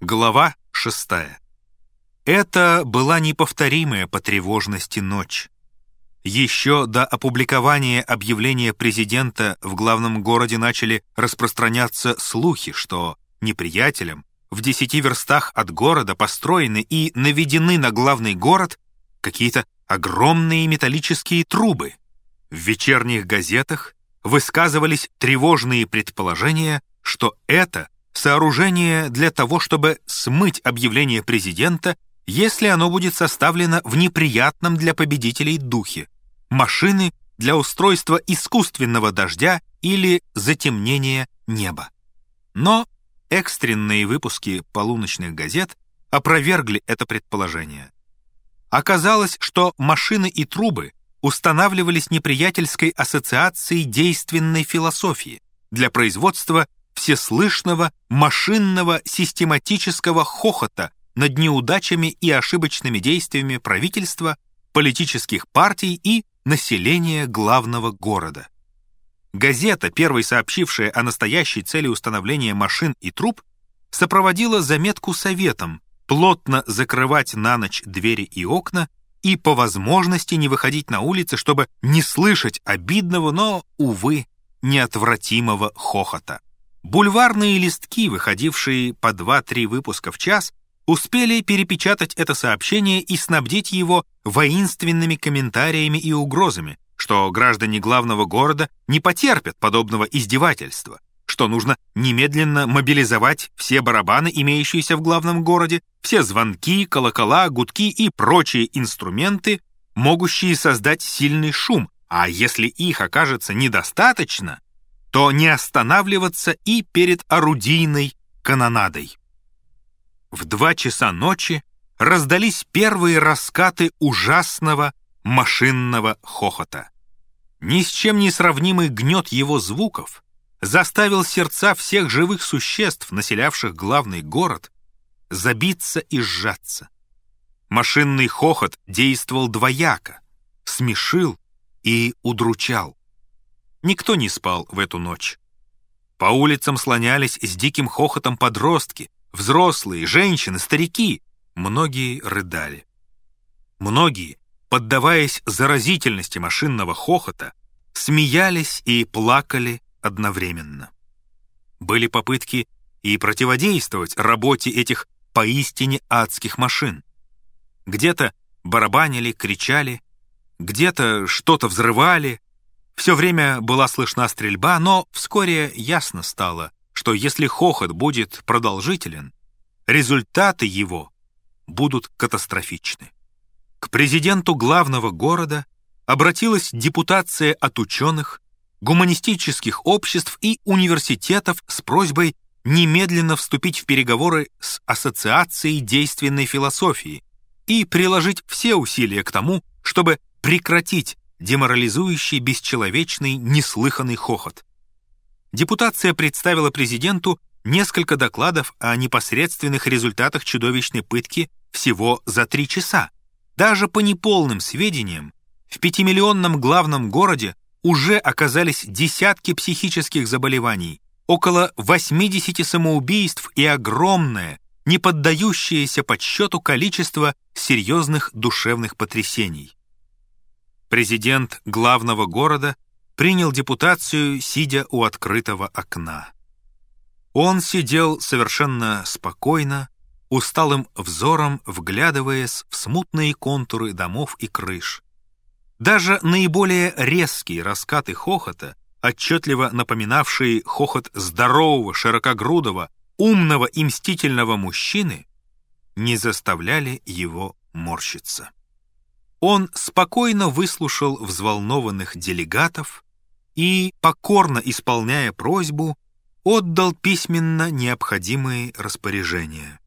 Глава шестая. Это была неповторимая по тревожности ночь. Еще до опубликования объявления президента в главном городе начали распространяться слухи, что неприятелям в десяти верстах от города построены и наведены на главный город какие-то огромные металлические трубы. В вечерних газетах высказывались тревожные предположения, что это сооружение для того, чтобы смыть объявление президента если оно будет составлено в неприятном для победителей духе, машины для устройства искусственного дождя или затемнения неба. Но экстренные выпуски полуночных газет опровергли это предположение. Оказалось, что машины и трубы устанавливались неприятельской ассоциацией действенной философии для производства всеслышного машинного систематического хохота над неудачами и ошибочными действиями правительства, политических партий и населения главного города. Газета, первой сообщившая о настоящей цели установления машин и труб, сопроводила заметку советом плотно закрывать на ночь двери и окна и по возможности не выходить на улицы, чтобы не слышать обидного, но, увы, неотвратимого хохота. Бульварные листки, выходившие по 2-3 выпуска в час, успели перепечатать это сообщение и снабдить его воинственными комментариями и угрозами, что граждане главного города не потерпят подобного издевательства, что нужно немедленно мобилизовать все барабаны, имеющиеся в главном городе, все звонки, колокола, гудки и прочие инструменты, могущие создать сильный шум, а если их окажется недостаточно, то не останавливаться и перед орудийной канонадой. В два часа ночи раздались первые раскаты ужасного машинного хохота. Ни с чем не сравнимый гнет его звуков заставил сердца всех живых существ, населявших главный город, забиться и сжаться. Машинный хохот действовал двояко, смешил и удручал. Никто не спал в эту ночь. По улицам слонялись с диким хохотом подростки, Взрослые, женщины, старики, многие рыдали. Многие, поддаваясь заразительности машинного хохота, смеялись и плакали одновременно. Были попытки и противодействовать работе этих поистине адских машин. Где-то барабанили, кричали, где-то что-то взрывали. Все время была слышна стрельба, но вскоре ясно стало, что если хохот будет продолжителен, результаты его будут катастрофичны. К президенту главного города обратилась депутация от ученых, гуманистических обществ и университетов с просьбой немедленно вступить в переговоры с Ассоциацией действенной философии и приложить все усилия к тому, чтобы прекратить деморализующий, бесчеловечный, неслыханный хохот. Депутация представила президенту несколько докладов о непосредственных результатах чудовищной пытки всего за три часа. Даже по неполным сведениям, в пятимиллионном главном городе уже оказались десятки психических заболеваний, около 80 самоубийств и огромное, не поддающееся подсчету количество серьезных душевных потрясений. Президент главного города – принял депутацию, сидя у открытого окна. Он сидел совершенно спокойно, усталым взором вглядываясь в смутные контуры домов и крыш. Даже наиболее резкие раскаты хохота, отчетливо напоминавшие хохот здорового, широкогрудого, умного и мстительного мужчины, не заставляли его морщиться. Он спокойно выслушал взволнованных делегатов, и, покорно исполняя просьбу, отдал письменно необходимые распоряжения.